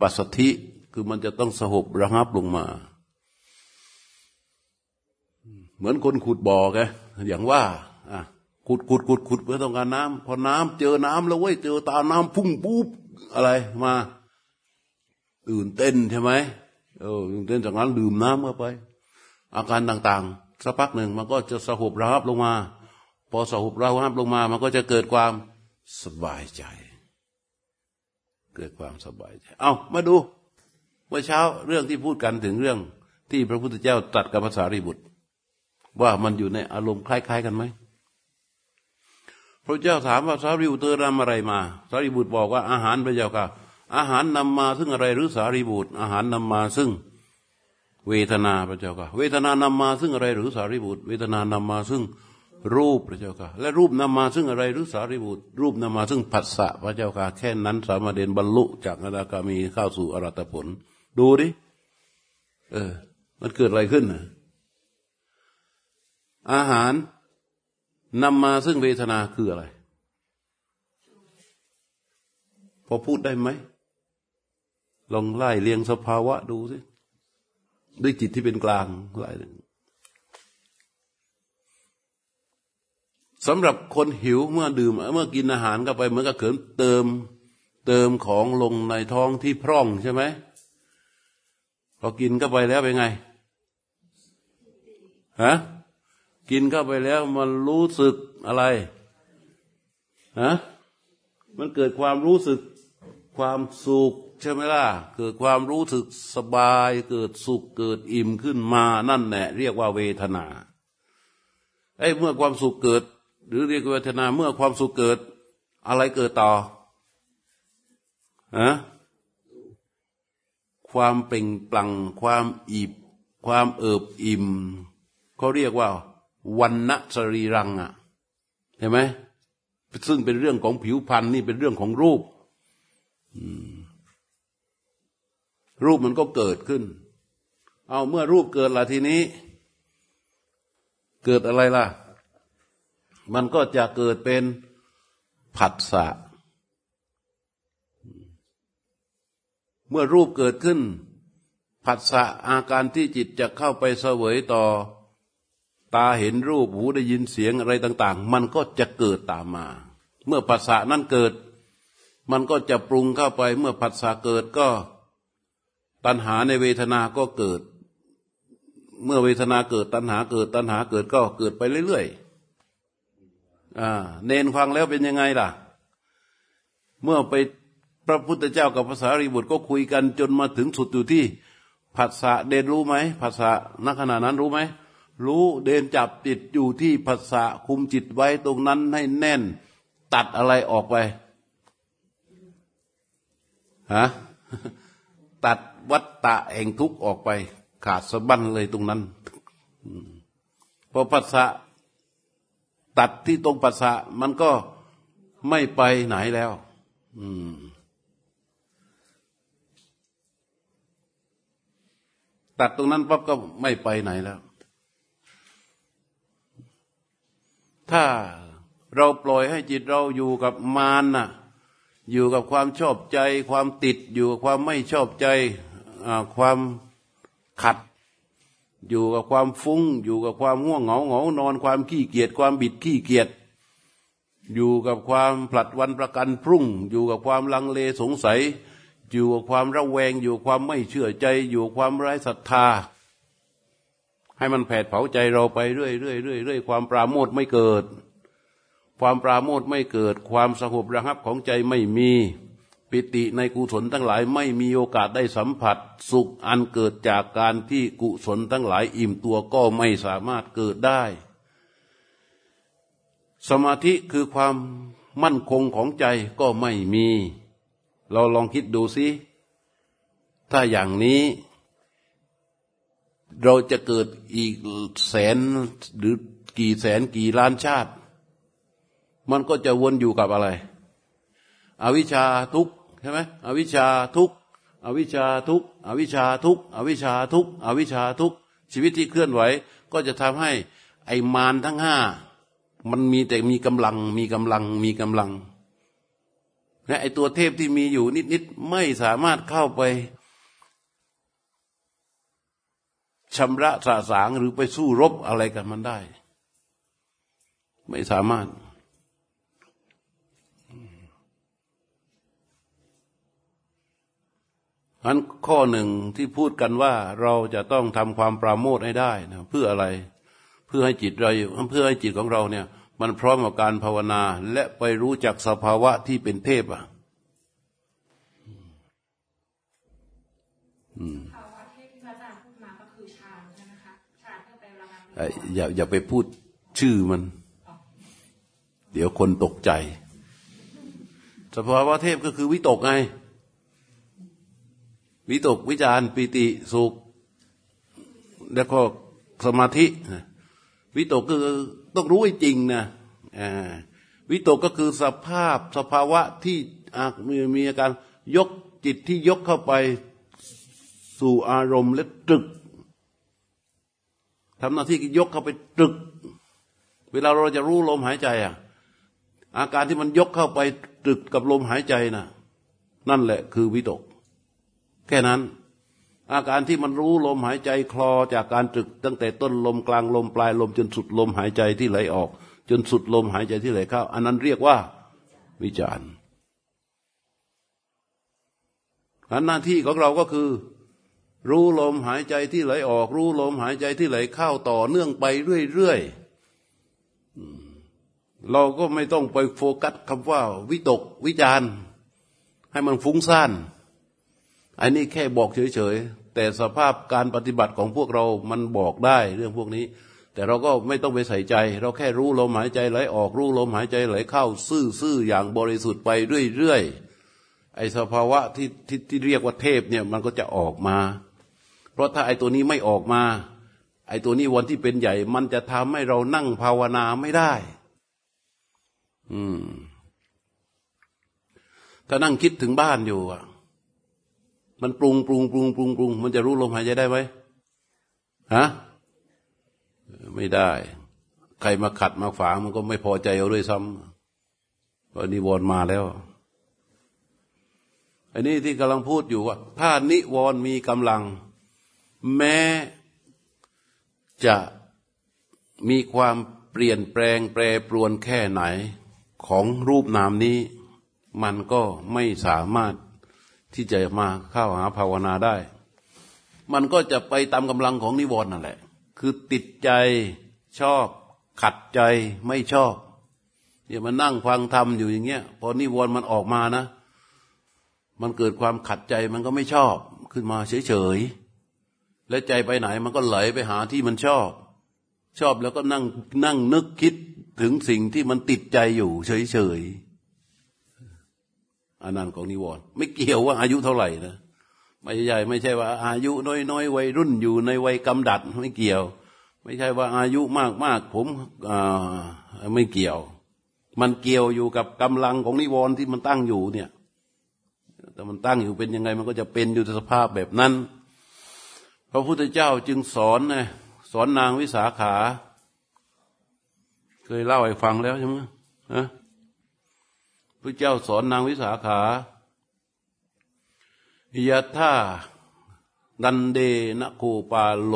ปัสสธิคือมันจะต้องสหบระงับลงมา เหมือนคนขุดบ่อแก อย่างว่าอะขุดขุดขุดขุดเพื่อต้องการน้ำพอน้ำเจอน้ำแล้วเว้ยเจอตาน้ำพุ่งปุ๊บอะไรมา ตื่นเต้นใช่ไหมเออตื่นเต้นจากนั้นดื่มน้ำเข้าไป อาการต่างๆสักพักหนึ่งมันก็จะสหบระงับลงมา พอสหบระงับลงมา มันก็จะเกิดความสบายใจ เกิดความสบายใจ เอามาดูเมื่อเช้าเรื่องที่พูดกันถึงเรื่องที่พระพุทธเจ้าตรัสกับภาษาริบุตร ว่ามันอยู่ในอารมณ์คล้าย ๆ กันไหมพระเจ้าถามว่าสารีบุตรเธอนำอะไรมาสารีบุตรบอกว่าอาหารพระเจ้าค่ะ อาหารนำมาซึ่งอะไรหรือสารีบุตร อาหารนำมาซึ่ง เวทนาพระเจ้าค่ะ เวทนานำมาซึ่งอะไรหรือสารีบุตร เวทนานำมาซึ่งรูปพระเจ้าค่ะ และรูปนำมาซึ่งอะไรหรือสารีบุตร รูปนำมาซึ่งผัสสะพระเจ้าค่ะ แค่นั้นสามาเดินบรรลุจากอนาคามีเข้าสู่อรัตผล ดูดิเออ มันเกิดอะไรขึ้นนะ อาหารนำมาซึ่งเวทนาคืออะไร พอพูดได้ไหม ลองไล่เรียงสภาวะดูสิ ด้วยจิตที่เป็นกลางไล่สำหรับคนหิวเมื่อดื่ม เมื่อกินอาหารเข้าไปเหมือนกับเขินเติม เติมของลงในท้องที่พร่องใช่ไหมพอกินเข้าไปแล้วเป็นไงฮะ กินเข้าไปแล้วมันรู้สึกอะไรฮะมันเกิดความรู้สึกความสุขใช่ไหมล่ะ เกิดความรู้สึกสบาย เกิดสุขเกิดอิ่มขึ้นมานั่นแหละเรียกว่าเวทนาไอ้เมื่อความสุขเกิด หรือเรียกเวทนาเมื่อความสุขเกิด อะไรเกิดต่อฮะความเปล่งปลั่งความอิบความเอิบอิ่มเขาเรียกว่า วันณสรีรังอะเห็นไหมซึ่งเป็นเรื่องของผิวพรรณนี่เป็นเรื่องของรูปรูปมันก็เกิดขึ้น เอาเมื่อรูปเกิดละทีนี้ เกิดอะไรล่ะ มันก็จะเกิดเป็นผัสสะ เมื่อรูปเกิดขึ้น ผัสสะอาการที่จิตจะเข้าไปเสวยต่อ ตาเห็นรูปหูได้ยินเสียงอะไรต่าง ๆ มันก็จะเกิดตามมา เมื่อผัสสะนั้นเกิด มันก็จะปรุงเข้าไป เมื่อผัสสะเกิดก็ ตัณหาในเวทนาก็เกิด เมื่อเวทนาเกิดตัณหาเกิด ตัณหาเกิดก็เกิดไปเรื่อยๆอ่าเนนฟังแล้วเป็นยังไงล่ะ เมื่อไปพระพุทธเจ้ากับภาษารีบุตรก็คุยกันจนมาถึงสุดอยู่ที่ผัสสะเดนรู้ไหมผัสสะณขณะนั้นรู้ไหม รู้เดินจับจิตอยู่ที่ผัสสะคุมจิตไว้ตรงนั้นให้แน่น ตัดอะไรออกไปฮะตัดวัตตะแห่งทุกข์ออกไป ขาดสะบั้นเลยตรงนั้นพอผัสสะตัดที่ตรงผัสสะมันก็ไม่ไปไหนแล้ว อืมตัดตรงนั้นปั๊บก็ไม่ไปไหนแล้ว ถ้าเราปล่อยให้จิตเราอยู่กับมารน่ะ อยู่กับความชอบใจ ความติดอยู่กับความไม่ชอบใจความขัด อยู่กับความฟุ้ง อยู่กับความง่วงเหงาเหงานอนความขี้เกียจความบิดขี้เกียจอยู่กับความผลัดวันประกันพรุ่ง อยู่กับความลังเลสงสัย อยู่กับความระแวง อยู่ความไม่เชื่อใจ อยู่ความไร้ศรัทธา ให้มันแผดเผาใจเราไปเรื่อยเรื่อยเรื่อยเรื่อยความปราโมทไม่เกิด ความปราโมทไม่เกิด ความสงบระงับของใจไม่มี ปิติในกุศลทั้งหลายไม่มีโอกาสได้สัมผัส สุขอันเกิดจากการที่กุศลทั้งหลายอิ่มตัวก็ไม่สามารถเกิดได้ สมาธิคือความมั่นคงของใจก็ไม่มี เราลองคิดดูสิ ถ้าอย่างนี้ เราจะเกิดอีกแสนหรือกี่แสนกี่ล้านชาติ มันก็จะวนอยู่กับอะไร อวิชชาทุกใช่ไหมอวิชชาทุกอวิชชาทุกอวิชชาทุกอวิชชาทุกอวิชชาทุกชีวิตที่เคลื่อนไหว ก็จะทำให้ไอมารทั้งห้ามันมีแต่มีกำลังมีกำลังมีกำลังและไอตัวเทพที่มีอยู่นิดๆไม่สามารถเข้าไป ชำระสาสางหรือไปสู้รบอะไรกันมันได้ ไม่สามารถ อันข้อหนึ่งที่พูดกันว่าเราจะต้องทำความปราโมทให้ได้นะเพื่ออะไร เพื่อให้จิตเราเพื่อให้จิตของเราเนี่ย มันพร้อมกับการภาวนา และไปรู้จักสภาวะที่เป็นเทพอะ อืม อย่าอย่าไปพูดชื่อมัน เดี๋ยวคนตกใจสภาวะเทพก็คือวิตกไง วิตกวิจารปิติสุข แล้วก็สมาธิ วิตกคือต้องรู้ให้จริงนะวิตกก็คือสภาพสภาวะที่มีมีอาการยกจิตที่ยกเข้าไปสู่อารมณ์และตรึก ทำหน้าที่ยกเข้าไปตรึก เวลาเราจะรู้ลมหายใจอะ อาการที่มันยกเข้าไปตรึกกับลมหายใจน่ะ นั่นแหละคือวิตก แค่นั้น อาการที่มันรู้ลมหายใจคลอจากการตรึก ตั้งแต่ต้นลมกลางลมปลายลมจนสุดลมหายใจที่ไหลออก จนสุดลมหายใจที่ไหลเข้า อันนั้นเรียกว่าวิจารณ์อันหน้าที่ของเราก็คือ รู้ลมหายใจที่ไหลออก รู้ลมหายใจที่ไหลเข้าต่อเนื่องไปเรื่อยๆเราก็ไม่ต้องไปโฟกัสคำว่า วิตกวิจารให้มันฟุ้งซ่านอันนี้แค่บอกเฉยๆ แต่สภาพการปฏิบัติของพวกเรามันบอกได้เรื่องพวกนี้ แต่เราก็ไม่ต้องไปใส่ใจ เราแค่รู้ลมหายใจไหลออก รู้ลมหายใจไหลเข้า ซื่อๆ อย่างบริสุทธิ์ไปเรื่อยๆ ไอ้สภาวะที่ที่ที่เรียกว่าเทพเนี่ยมันก็จะออกมา เพราะถ้าไอ้ตัวนี้ไม่ออกมา ไอ้ตัวนี้วันที่เป็นใหญ่ มันจะทำให้เรานั่งภาวนาไม่ได้ อืม ถ้านั่งคิดถึงบ้านอยู่อะ มันปรุงปรุงปรุงปรุงปรุงมันจะรู้ลมหายใจได้ไหมฮะไม่ได้ ใครมาขัดมาฝางมันก็ไม่พอใจเอาด้วยซ้ำเพราะนิวรณ์มาแล้วอันนี้ที่กำลังพูดอยู่ว่า ถ้านิวรณ์มีกำลัง แม้จะมีความเปลี่ยนแปลงแปรปรวนแค่ไหนของรูปนามนี้ มันก็ไม่สามารถที่จะมาเข้าหาภาวนาได้ มันก็จะไปตามกำลังของนิวรณ์นั่นแหละ คือติดใจชอบขัดใจไม่ชอบเนี่ยมันนั่งฟังธรรมอยู่อย่างเงี้ยพอนิวรณ์มันออกมานะ มันเกิดความขัดใจมันก็ไม่ชอบขึ้นมาเฉยๆ และใจไปไหนมันก็ไหลไปหาที่มันชอบ ชอบแล้วก็นั่งนั่งนึกคิดถึงสิ่งที่มันติดใจอยู่ เฉยๆอันนั้นของนิวรณ์ไม่เกี่ยวว่าอายุเท่าไหร่นะไม่ใช่ไม่ใช่ว่า อายุน้อยๆวัยรุ่นอยู่ในวัยกำดัดไม่เกี่ยว ไม่ใช่ว่าอายุมากมากผมไม่เกี่ยว มันเกี่ยวอยู่กับกำลังของนิวรณ์ที่มันตั้งอยู่เนี่ยแต่มันตั้งอยู่เป็นยังไงมันก็จะเป็นอยู่ในสภาพแบบนั้น พระพุทธเจ้าจึงสอนนะสอนนางวิสาขา เคยเล่าให้ฟังแล้วใช่ไหมนะพระเจ้าสอนนางวิสาขายะท่าดันเดนะโคปาโล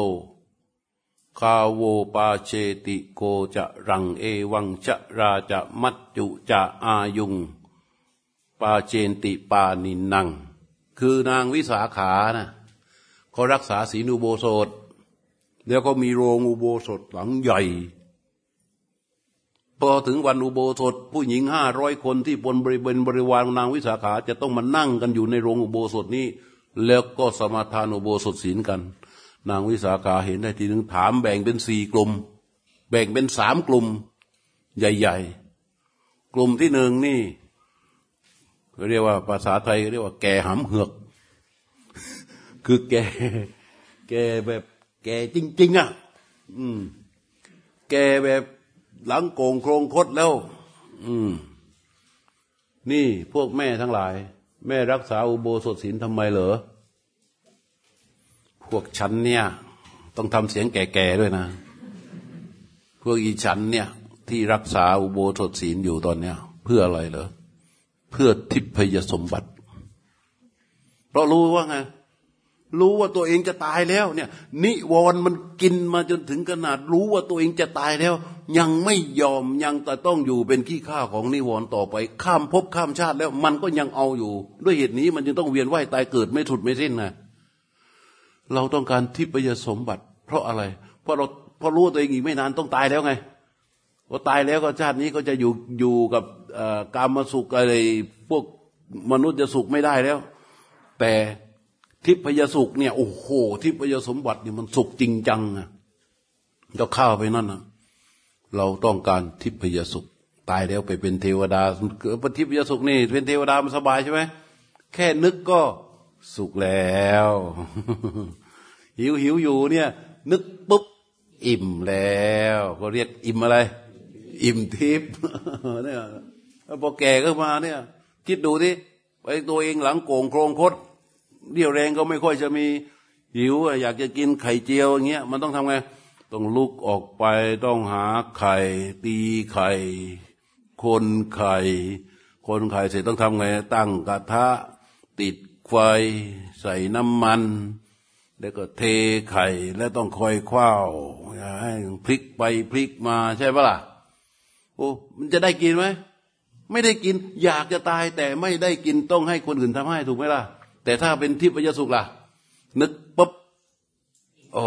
คาโวปาเชติโกจะรังเอวังจะราจะมัจจุจะอายุง ปาเจนติปานินนัง คือนางวิสาขานะ เขารักษาศีลอุโบสถ แล้วก็มีโรงอุโบสถหลังใหญ่ พอถึงวันอุโบสถ ผู้หญิงห้าร้อยคนที่บนบริเวณบริวารนางวิสาขาจะต้องมานั่งกันอยู่ในโรงอุโบสถนี้ แล้วก็สมาทานอุโบสถศีลกัน นางวิสาขาเห็นได้ทีนึงถามแบ่งเป็นสี่กลุ่ม แบ่งเป็นสามกลุ่ม ใหญ่ ๆ กลุ่มที่หนึ่งนี่เรียกว่าภาษาไทยเรียกว่าแก่หำเหือก คือแก่แก่แบบแก่จริง ๆ อะ อืม แก่แบบหลังโกงโครงคดแล้ว อืม นี่พวกแม่ทั้งหลาย แม่รักษาอุโบสถศีลทำไมเหรอ พวกฉันเนี่ย ต้องทำเสียงแก่ๆด้วยนะ พวกอีฉันเนี่ย ที่รักษาอุโบสถศีลอยู่ตอนเนี้ย เพื่ออะไรเหรอ เพื่อทิพยสมบัติ เพราะรู้ว่าไง รู้ว่าตัวเองจะตายแล้วเนี่ย นิวรณ์มันกินมาจนถึงขนาด รู้ว่าตัวเองจะตายแล้ว ยังไม่ยอมยังแต่ต้องอยู่เป็นขี้ข้าของนิวรณ์ต่อไป ข้ามภพข้ามชาติแล้ว มันก็ยังเอาอยู่ ด้วยเหตุนี้มันจึงต้องเวียนว่ายตายเกิดไม่ถุดไม่สิ้นนะเราต้องการทิพยสมบัติ เพราะอะไร เพราะเราเพราะรู้ตัวเองอีกไม่นานต้องตายแล้วไงพอตายแล้วก็ชาตินี้ก็จะอยู่อยู่กับการมาสุขอะไรพวกมนุษย์จะสุขไม่ได้แล้ว แต่ ทิพยสุขเนี่ยโอ้โหทิพยสมบัติเนี่ยมันสุขจริงจังอะก็เข้าไปนั่นนะเราต้องการทิพยสุข ตายแล้วไปเป็นเทวดาเกิดเป็นทิพยสุขนี่ เป็นเทวดามันสบายใช่ไหมแค่นึกก็สุขแล้ว หิวหิวอยู่เนี่ย นึกปุ๊บอิ่มแล้ว ก็เรียกอิ่มอะไร อิ่มทิพย์เนี่ยพอแก่ก็มาเนี่ย คิดดูที่ไปตัวเองหลังโก่งโครงคด เดี่ยวแรงก็ไม่ค่อยจะมีหิวอยากจะกินไข่เจียวอย่างเงี้ยมันต้องทำไงต้องลุกออกไปต้องหาไข่ ตีไข่ คนไข่ คนไข่เสร็จต้องทำไงตั้งกระทะติดไฟใส่น้ำมัน แล้วก็เทไข่แล้วต้องคอยคว้าวให้พลิกไปพลิกมาใช่ปะล่ะโอ้มันจะได้กินไหมไม่ได้กิน อยากจะตายแต่ไม่ได้กินต้องให้คนอื่นทำให้ถูกไหมล่ะ แต่ถ้าเป็นทิพยสุขล่ะ นึกปุ๊บโอ้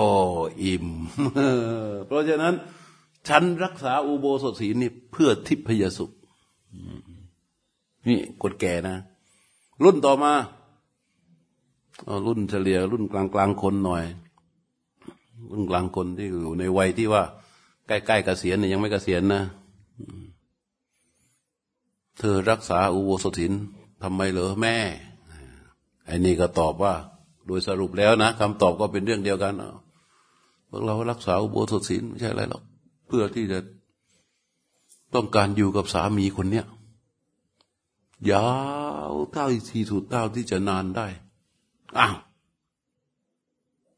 อิ่ม เพราะฉะนั้น ฉันรักษาอุโบสถศีลนี่เพื่อทิพยสุข นี่กดแก่นะ รุ่นต่อมารุ่นเฉลี่ย รุ่นกลางกลางคนหน่อย รุ่นกลางคนที่อยู่ในวัยที่ว่า ใกล้ๆกเกษียณเนี่ยยังไม่เกษียณนะเธอรักษาอุโบสถศีลทำไมเหรอแม่ ไอ้นี่ก็ตอบว่า โดยสรุปแล้วนะคำตอบก็เป็นเรื่องเดียวกันพวกเรารักษาอุโบสถศีลไม่ใช่อะไรหรอกเพื่อที่จะต้องการอยู่กับสามีคนเนี้ยยาวเท่าที่สุดเท่าที่จะนานได้อ้าว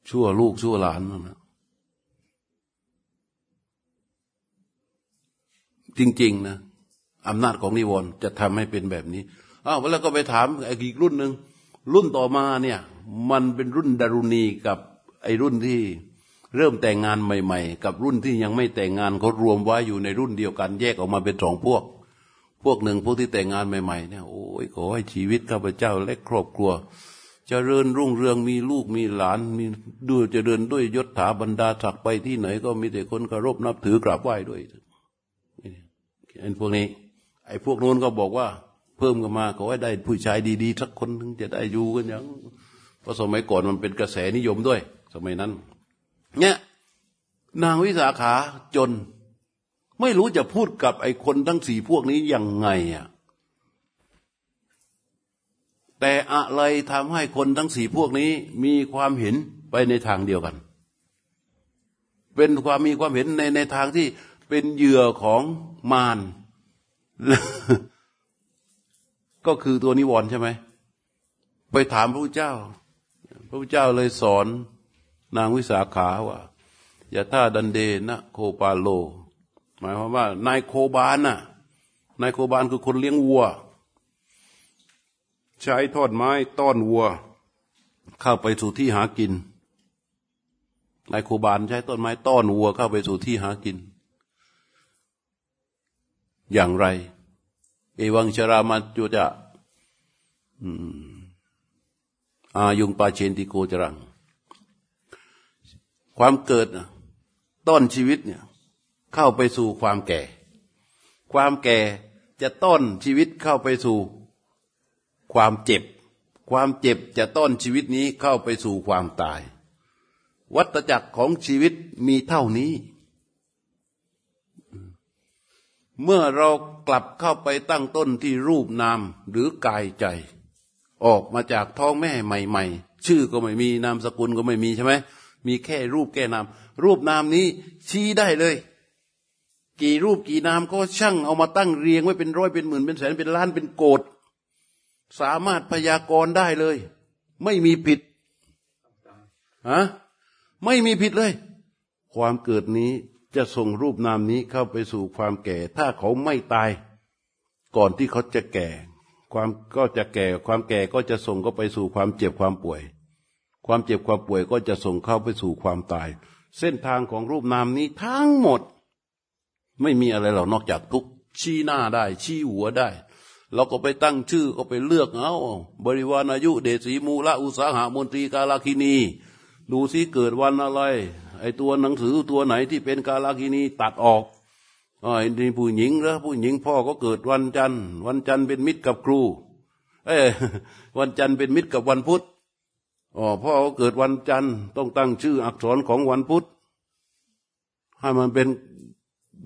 ชั่วลูกชั่วหลานนั่นนะจริง ๆ นะอำนาจของนิวรณ์จะทำให้เป็นแบบนี้อ้าวแล้วก็ไปถามอีกรุ่นหนึ่ง รุ่นต่อมาเนี่ยมันเป็นรุ่นดารุณีกับไอ้รุ่นที่เริ่มแต่งงานใหม่ ๆ กับรุ่นที่ยังไม่แต่งงานเขารวมไว้อยู่ในรุ่นเดียวกัน แยกออกมาเป็นสองพวก พวกหนึ่งพวกที่แต่งงานใหม่ๆเนี่ยโอ้ยขอให้ชีวิตข้าพเจ้าและครอบครัวจเจริญรุ่งเรืองมีลูกมีหลานมีด้วยเจริญด้วยยศถาบรรดาศักดิ์ไปที่ไหนก็มีแต่คนเคารพนับถือกราบไหว้ด้วยไอ้พวกนี้ ไอ้พวกนู้นก็บอกว่า พิ่มกันมาขอให้ได้ผู้ชายดีๆสักคนถึงจะได้อยู่กันอย่างเพราะสมัยก่อนมันเป็นกระแสนิยมด้วย สมัยนั้น เนี่ยนางวิสาขาจน ไม่รู้จะพูดกับไอ้คนทั้งสี่พวกนี้ยังไงอะแต่อะไรทำให้คนทั้งสี่พวกนี้มีความเห็นไปในทางเดียวกัน เป็นความมีความเห็นในในทางที่เป็นเหยื่อของมาร ก็คือตัวนิวรณ์ใช่ไหมไปถามพระพุทธเจ้า พระพุทธเจ้าเลยสอนนางวิสาขาว่าอย่าท่าดันเดนะโคปาโล หมายความว่านายโคบานน่ะนายโคบานคือคนเลี้ยงวัว ใช้ทอดไม้ต้อนวัว เข้าไปสู่ที่หากินนายโคบานใช้ต้นไม้ต้อนวัวเข้าไปสู่ที่หากิน อย่างไร เอวังชรามาจุจะอายุงปาเชนติโกจรัง ความเกิดต้นชีวิตเนี่ยเข้าไปสู่ความแก่ ความแก่จะต้นชีวิตเข้าไปสู่ความเจ็บ ความเจ็บจะต้นชีวิตนี้เข้าไปสู่ความตาย วัตจักรของชีวิตมีเท่านี้ เมื่อเรากลับเข้าไปตั้งต้นที่รูปนามหรือกายใจ ออกมาจากท้องแม่ใหม่ ๆ ชื่อก็ไม่มีนามสกุลก็ไม่มีใช่ไหมมีแค่รูปแก่นาม รูปนามนี้ชี้ได้เลย กี่รูปกี่นามก็ช่างเอามาตั้งเรียงไว้เป็นร้อยเป็นหมื่นเป็นแสนเป็นล้านเป็นโกดสามารถพยากรณ์ได้เลย ไม่มีผิดฮะไม่มีผิดเลย ความเกิดนี้ จะส่งรูปนามนี้เข้าไปสู่ความแก่ ถ้าเขาไม่ตาย ก่อนที่เขาจะแก่ ความก็จะแก่ ความแก่ก็จะส่งก็ไปสู่ความเจ็บความป่วย ความเจ็บความป่วยก็จะส่งเข้าไปสู่ความตาย เส้นทางของรูปนามนี้ทั้งหมด ไม่มีอะไรหรอกนอกจากทุกชี้หน้าได้ ชี้หัวได้เราก็ไปตั้งชื่อก็ไปเลือกเอาบริวารอายุเดชีมูละอุสาหามนตรีกาลาคินี ดูซิเกิดวันอะไร ไอตัวหนังสือตัวไหนที่เป็นกาลาคินีตัดออกอ๋อนี่ผู้หญิงแล้วผู้หญิงพ่อก็เกิดวันจันทร์ วันจันทร์เป็นมิตรกับครู เอ้วันจันทร์เป็นมิตรกับวันพุธอ๋อพ่อเขาเกิดวันจันทร์ต้องตั้งชื่ออักษรของวันพุธให้มันเป็น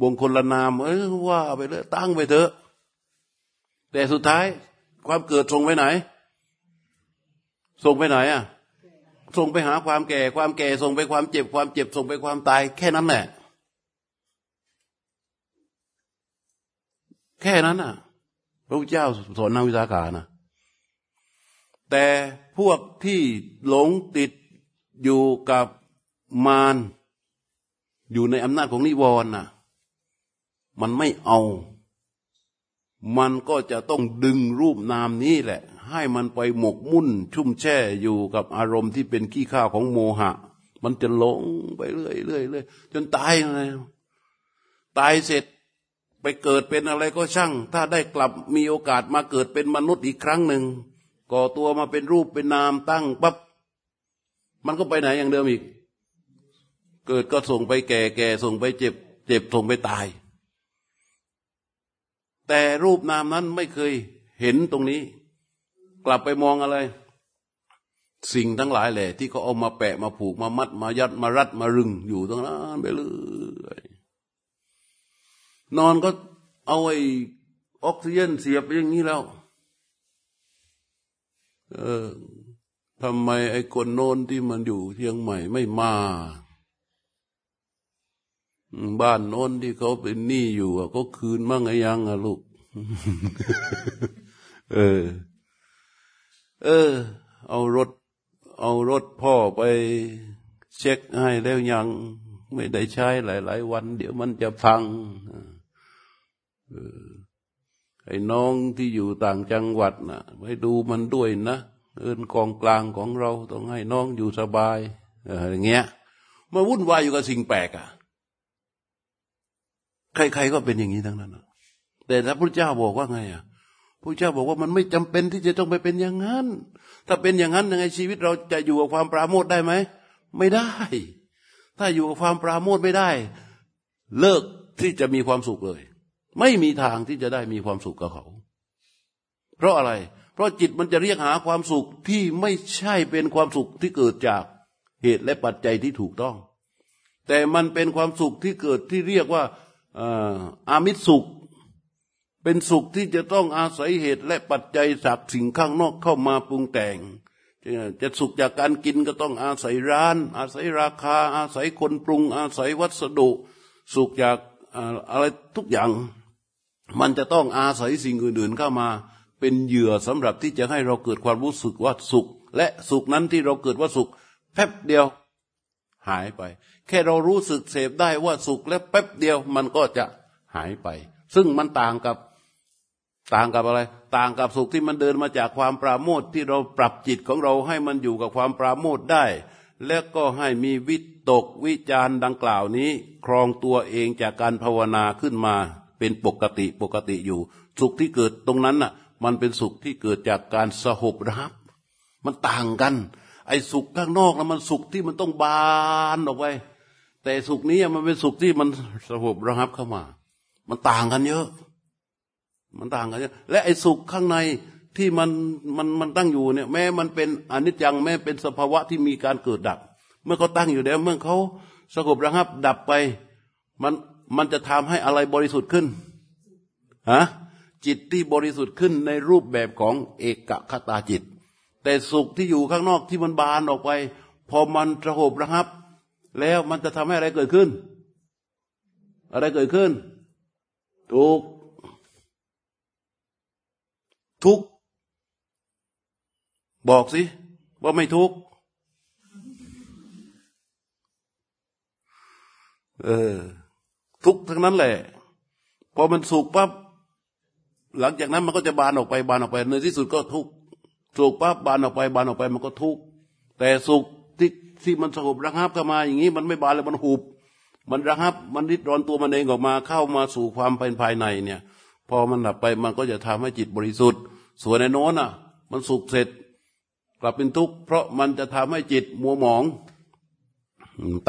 บงคลนาม เออว่าไปเลยตั้งไปเถอะ แต่สุดท้ายความเกิดส่งไปไหน ส่งไปไหนอะ ส่งไปหาความแก่ ความแก่ส่งไปความเจ็บ ความเจ็บส่งไปความตาย แค่นั้นแหละ แค่นั้นอะพระพุทธเจ้าสอนนางวิสาขานะแต่พวกที่หลงติดอยู่กับมารอยู่ในอำนาจของนิวรณ์น่ะ มันไม่เอา มันก็จะต้องดึงรูปนามนี้แหละ ให้มันไปหมกมุ่นชุ่มแช่อยู่กับอารมณ์ที่เป็นขี้ข้าของโมหะ มันจะหลงไปเรื่อยเรื่อยเรื่อยจนตายเลยตายเสร็จไปเกิดเป็นอะไรก็ช่าง ถ้าได้กลับมีโอกาสมาเกิดเป็นมนุษย์อีกครั้งหนึ่งก่อตัวมาเป็นรูปเป็นนามตั้งปั๊บมันก็ไปไหนอย่างเดิมอีก เกิดก็ส่งไปแก่แก่ส่งไปเจ็บ เจ็บส่งไปตาย แต่รูปนามนั้นไม่เคยเห็นตรงนี้ กลับไปมองอะไร สิ่งทั้งหลายแหละที่เขาเอามาแปะมาผูกมามัด มายัดมารัดมารึงอยู่ตรงนั้นไปเลยนอนก็เอาไอ้ออกซิเจนเสียบอย่างนี้แล้วเออทำไมไอ้คนโน้นที่มันอยู่เชียงใหม่ไม่มา บ้านโน้นที่เขาเป็นหนี้อยู่ก็คืนมั่งไงยังอะลูก เออ เออ เอารถ เอารถพ่อไปเช็คให้แล้วยัง ไม่ได้ใช้หลาย ๆ วัน เดี๋ยวมันจะพังไอ้น้องที่อยู่ต่างจังหวัดนะ่ะไปดูมันด้วยนะเอินกองกลางของเราต้องให้น้องอยู่สบายอะไรเงี้ยมาวุ่นวายอยู่กับสิ่งแปลกอะ่ะ ใครๆก็เป็นอย่างนี้ทั้งนั้นแต่ถ้าพระเจ้าบอกว่าไงอะ พระเจ้าบอกว่ามันไม่จำเป็นที่จะต้องไปเป็นอย่างนั้น ถ้าเป็นอย่างนั้นยังไงชีวิตเราจะอยู่กับความปราโมทได้ไหม ไม่ได้ ถ้าอยู่กับความปราโมทไม่ได้ เลิกที่จะมีความสุขเลย ไม่มีทางที่จะได้มีความสุขกับเขา เพราะอะไร เพราะจิตมันจะเรียกหาความสุขที่ไม่ใช่เป็นความสุขที่เกิดจากเหตุและปัจจัยที่ถูกต้อง แต่มันเป็นความสุขที่เกิดที่เรียกว่าอามิตรสุข เป็นสุขที่จะต้องอาศัยเหตุและปัจจัยจากสิ่งข้างนอกเข้ามาปรุงแต่ง จะสุขจากการกินก็ต้องอาศัยร้าน อาศัยราคา อาศัยคนปรุง อาศัยวัสดุ สุขจากอะไรทุกอย่าง มันจะต้องอาศัยสิ่งอื่นๆเข้ามา เป็นเหยื่อสำหรับที่จะให้เราเกิดความรู้สึกว่าสุข และสุขนั้นที่เราเกิดว่าสุขแป๊บเดียวหายไป แค่เรารู้สึกเสพได้ว่าสุขและแป๊บเดียวมันก็จะหายไป ซึ่งมันต่างกับ ต่างกับอะไร ต่างกับสุขที่มันเดินมาจากความปราโมทที่เราปรับจิตของเราให้มันอยู่กับความปราโมทได้ และก็ให้มีวิตกวิจารดังกล่าวนี้ ครองตัวเองจากการภาวนาขึ้นมา เป็นปกติปกติอยู่ สุขที่เกิดตรงนั้นน่ะ มันเป็นสุขที่เกิดจากการสหบรับ มันต่างกัน ไอ้สุขข้างนอกนะมันสุขที่มันต้องบานออกไปแต่สุขนี้มันเป็นสุขที่มันสงบระงับเข้ามา มันต่างกันเยอะ มันต่างกันและไอ้สุขข้างในที่มันมันมันตั้งอยู่เนี่ย แม้มันเป็นอนิจจังแม้เป็นสภาวะที่มีการเกิดดับ เมื่อเขาตั้งอยู่แล้วเมื่อเขาสงบระงับดับไป มันมันจะทำให้อะไรบริสุทธิ์ขึ้นฮะจิตที่บริสุทธิ์ขึ้นในรูปแบบของเอกคตาจิต แต่สุขที่อยู่ข้างนอกที่มันบานออกไป พอมันสงบระงับ แล้วมันจะทำให้อะไรเกิดขึ้น อะไรเกิดขึ้นทุก ทุกบอกสิ ว่าไม่ทุกเออ ทุกทั้งนั้นแหละ พอมันสุขปั๊บหลังจากนั้นมันก็จะบานออกไปบานออกไปในที่สุดก็ทุกสุขปั๊บบานออกไปบานออกไปมันก็ทุกข์แต่สุขที่ที่มันสงบระงับเข้ามาอย่างนี้ มันไม่บานเลยมันหุบ มันระงับ มันริดรอนตัวมันเองออกมาเข้ามาสู่ความเป็นภายในเนี่ย พอมันดับไปมันก็จะทำให้จิตบริสุทธิ์ ส่วนในโน้นอะ มันสุขเสร็จ กลับเป็นทุกข์เพราะมันจะทำให้จิตมัวหมอง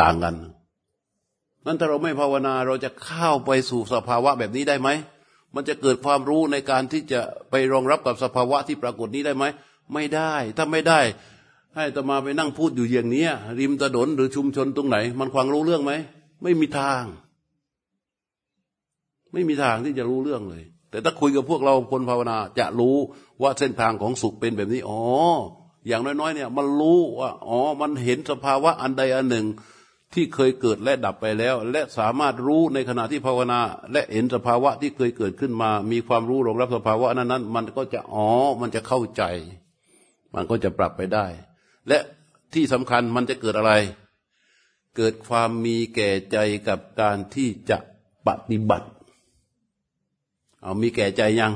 ต่างกัน นั้นถ้าเราไม่ภาวนาเราจะเข้าไปสู่สภาวะแบบนี้ได้ไหม มันจะเกิดความรู้ในการที่จะไปรองรับกับสภาวะที่ปรากฏนี้ได้ไหม ไม่ได้ ถ้าไม่ได้ ให้ตมาไปนั่งพูดอยู่อย่างนี้ริมถนนหรือชุมชนตรงไหน มันควางรู้เรื่องไหม ไม่มีทาง ไม่มีทางที่จะรู้เรื่องเลย แต่ถ้าคุยกับพวกเราคนภาวนาจะรู้ว่าเส้นทางของสุขเป็นแบบนี้ อ๋อ อย่างน้อยๆ เนี่ยมันรู้ว่า อ๋อ มันเห็นสภาวะอันใดอันหนึ่ง ที่เคยเกิดและดับไปแล้ว และสามารถรู้ในขณะที่ภาวนา และเห็นสภาวะที่เคยเกิดขึ้นมา มีความรู้รองรับสภาวะนั้นนั้นมันก็จะ อ๋อ มันจะเข้าใจ มันก็จะปรับไปได้ และที่สำคัญมันจะเกิดอะไร เกิดความมีแก่ใจกับการที่จะปฏิบัติ เอามีแก่ใจยัง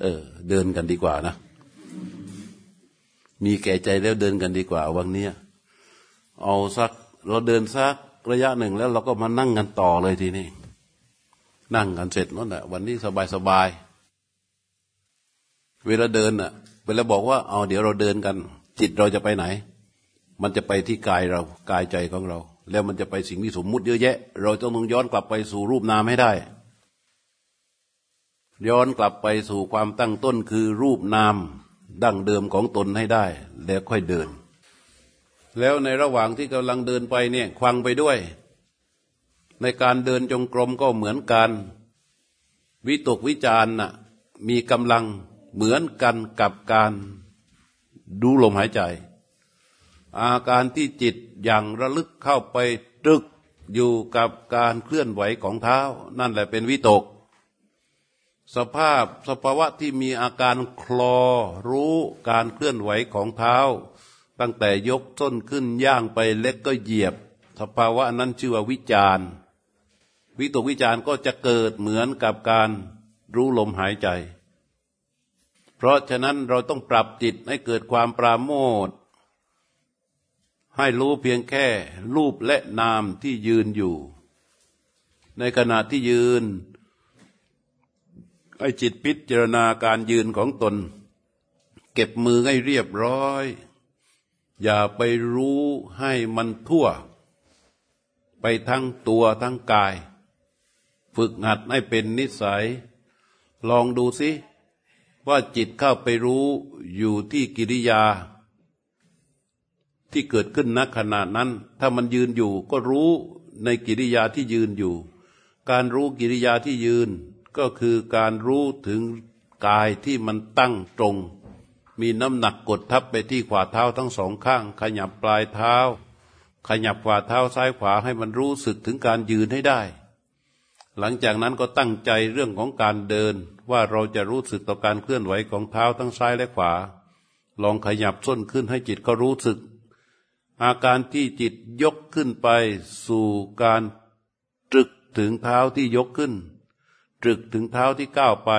เออ เดินกันดีกว่านะ มีแก่ใจแล้วเดินกันดีกว่า วันนี้เอาสัก เราเดินสักระยะหนึ่งแล้วเราก็มานั่งกันต่อเลยทีนี้นั่งกันเสร็จนั่นแหละวันนี้สบายสบายเวลาเดินอะ เวลาบอกว่าเอาเดี๋ยวเราเดินกัน จิตเราจะไปไหน มันจะไปที่กายเรากายใจของเรา แล้วมันจะไปสิ่งที่สมมุติเยอะแยะ เราต้องต้องย้อนกลับไปสู่รูปนามให้ได้ ย้อนกลับไปสู่ความตั้งต้นคือรูปนามดั้งเดิมของตนให้ได้ แล้วค่อยเดิน แล้วในระหว่างที่กำลังเดินไปเนี่ยควังไปด้วย ในการเดินจงกรมก็เหมือนกัน วิตกวิจารณ์น่ะมีกำลังเหมือนกันกับการดูลมหายใจ อาการที่จิตอย่างระลึกเข้าไปตรึกอยู่กับการเคลื่อนไหวของเท้า นั่นแหละเป็นวิตก สภาพสภาวะที่มีอาการคลอรู้การเคลื่อนไหวของเท้า ตั้งแต่ยกต้นขึ้นย่างไปเล็กก็เหยียบ สภาวะนั้นชื่อว่าวิจารวิตกวิจารก็จะเกิดเหมือนกับการรู้ลมหายใจ เพราะฉะนั้นเราต้องปรับจิตให้เกิดความปราโมทให้รู้เพียงแค่รูปและนามที่ยืนอยู่ ในขณะที่ยืน ให้จิตพิจารณาการยืนของตน เก็บมือให้เรียบร้อย อย่าไปรู้ให้มันทั่ว ไปทั้งตัวทั้งกาย ฝึกหัดให้เป็นนิสัย ลองดูสิ ว่าจิตเข้าไปรู้อยู่ที่กิริยา ที่เกิดขึ้นณขณะนั้น ถ้ามันยืนอยู่ก็รู้ในกิริยาที่ยืนอยู่ การรู้กิริยาที่ยืน ก็คือการรู้ถึงกายที่มันตั้งตรง มีน้ำหนักกดทับไปที่ขวาเท้าทั้งสองข้าง ขยับปลายเท้า ขยับขวาเท้าซ้ายขวาให้มันรู้สึกถึงการยืนให้ได้ หลังจากนั้นก็ตั้งใจเรื่องของการเดิน ว่าเราจะรู้สึกต่อการเคลื่อนไหวของเท้าทั้งซ้ายและขวา ลองขยับส้นขึ้นให้จิตก็รู้สึก อาการที่จิตยกขึ้นไปสู่การตรึกถึงเท้าที่ยกขึ้น ตรึกถึงเท้าที่ก้าวไป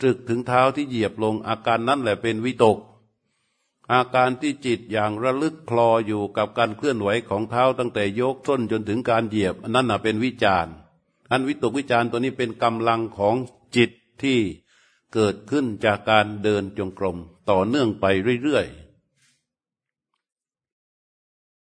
ตรึกถึงเท้าที่เหยียบลง อาการนั้นแหละเป็นวิตก อาการที่จิตอย่างระลึกคลออยู่กับการเคลื่อนไหวของเท้าตั้งแต่ยกส้นจนถึงการเหยียบ อันนั้นเป็นวิจารณ์อันวิตกวิจารณ์ตัวนี้เป็นกำลังของจิตที่เกิดขึ้นจากการเดินจงกรมต่อเนื่องไปเรื่อยๆ